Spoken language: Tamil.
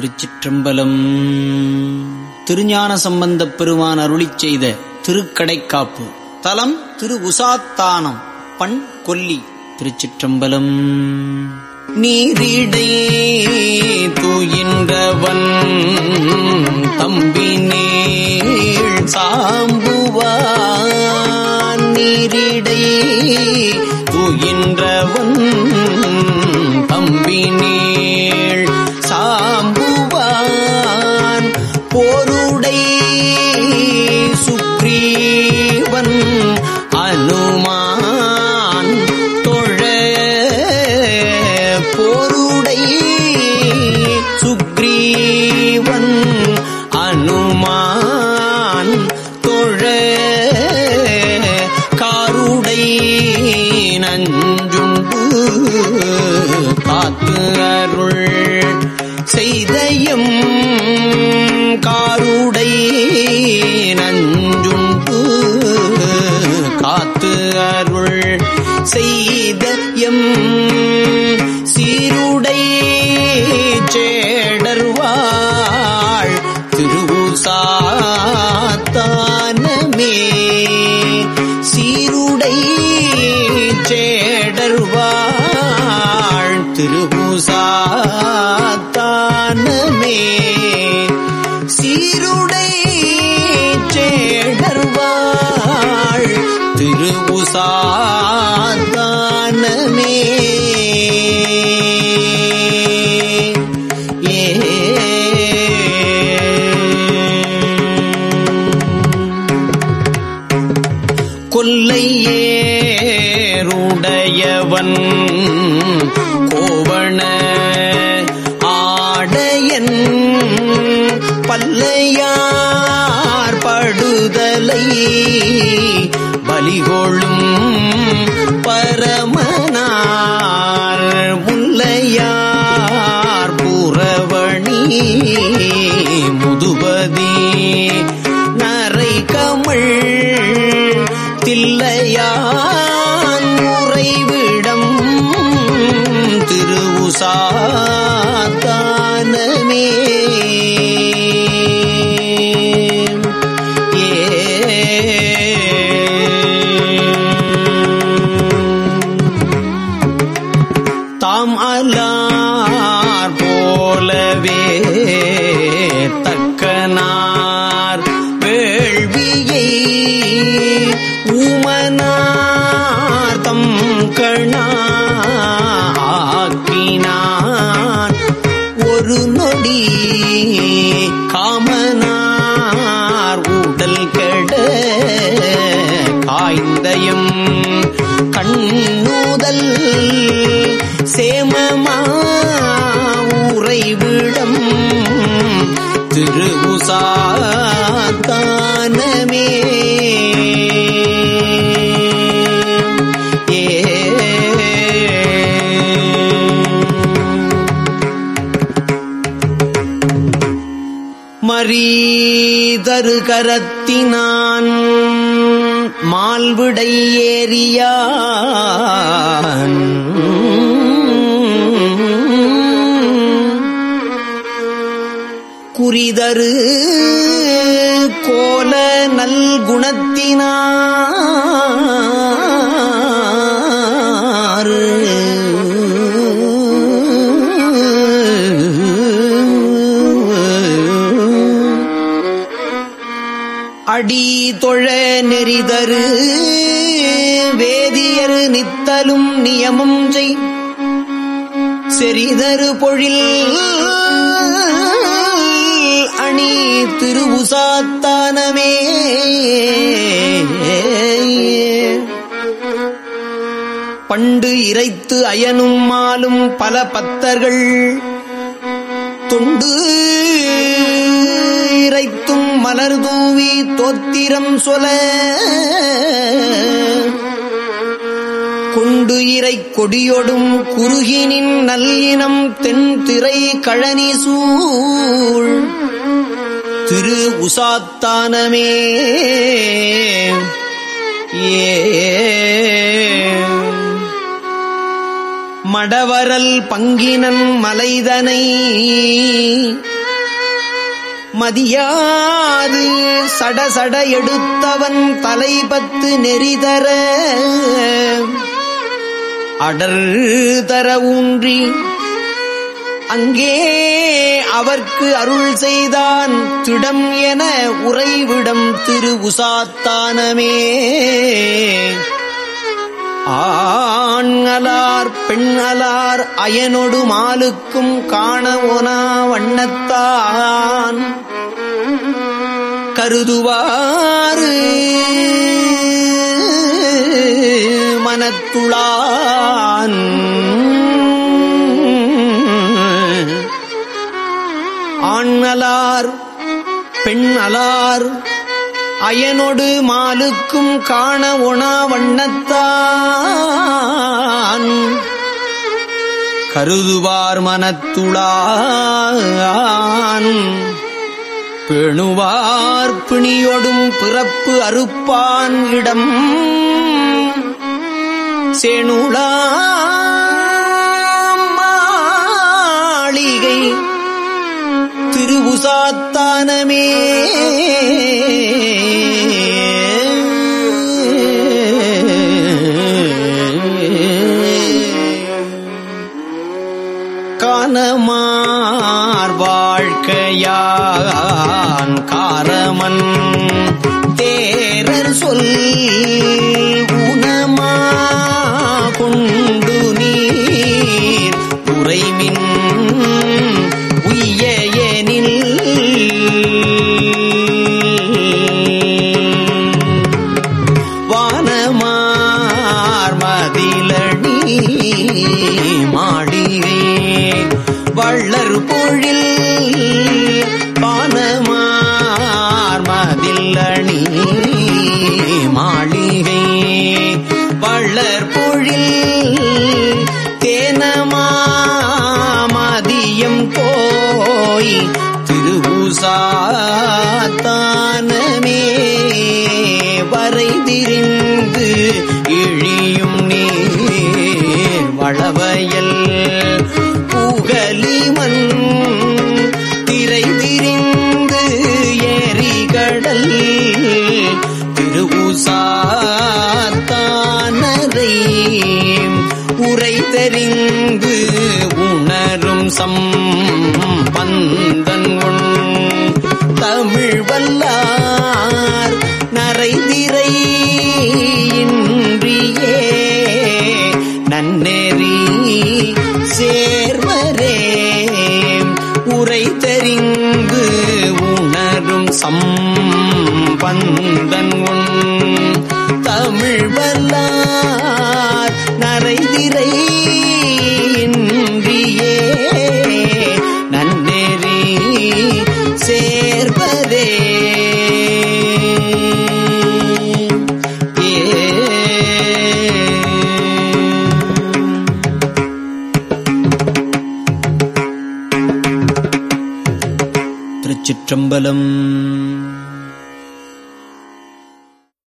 திருச்சிற்றம்பலம். திருஞான சம்பந்தப் பெருமான் அருளிச் செய்த திருக்கடைக்காப்பு. தலம் திரு உசாத்தானம் பண் கொல்லி திருச்சிற்றம்பலம். நீரிடை தூயின்றவன் தம்பினே சாம்புவான். நீரிடை தூயின்றவன் தம்பினே செய்த எம் சீருடை சேடர்வாள் திருவுசாத்தானமே. சீருடை சேடர்வாள் திருவுசாத்தானமே. சீருடை சேடர்வாள் திருவுசாதானமே ஏ. கொல்லையேருடையவன் கோவண ஆடையன் பல்லையார் படுதலை பலிகொள்ளும் பரமனார் திருவுசாத்தானமே தாம் அல்லா காமனார் உடல் கெட காய்ந்தயம் கண்ணூதல் சேமமா உறைவிடம் திருவுசா மரீதரு கரத்தினான் மால்விடை ஏரியான் குறிதரு கோல நல்குணத்தினான். அடி தொழ நெறிதரு வேதியரு நித்தலும் நியமம் செய். செறிதரு பொழில் அணி திருவுசாத்தானமே. பண்டு இறைத்து அயனும் மாலும் பல பத்தர்கள் தொண்டு மலர் தூவி தோத்திரம் சொல. கொண்டு இறை கொடியொடும் குறுகினின் நல்லினம் தென் திரை கழனி சூழ். திரு உசாத்தானமே ஏ. மடவரல் பங்கினன் மலைதனை மதியாது. சடசட எடுத்தவன் தலைபத்து நெறிதர. அடர் தர ஊன்றி அங்கே அவர்க்கு அருள் செய்தான் திடம் என உறைவிடம் திரு உசாத்தானமே. ஆண்களார் பெண்ணலார் அயனொடு மாலுக்கும் காண ஒனா வண்ணத்தான். கருதுவாறு. மனத்துளான். ஆண்ணலார் பெண்ணலார் அயனொடு மாலுக்கும் காண ஒணா வண்ணத்தான். கருதுவார் மனத்துளான். பேணுவார் பிணியொடும் பிறப்பு அறுப்பான் இடம். செணுளா மாளிகை திருவுசாத்தானமே. காணமார் வாழ்க்கையான் காரமன். தேரர் சொல் உணமா கொண்டு நீர் உரைமின் வள்ளர் பொழில் பானமார் மதில்லணி மாளிகை. பள்ளர் பொழில் தேனமா மதியம் போய் திருவுசாத்தானமே. வரைதிரிந்து இழியும் நீர் வளவ தமிழ் வல்லார் நரைதிரை இன்றியே நன்னெறி சேர்வரே உரை தெரிந்து உணரும் சம்பந்தன் உன் தமிழ் வல்லார் நரைதிரை திருச்சிற்றம்பலம்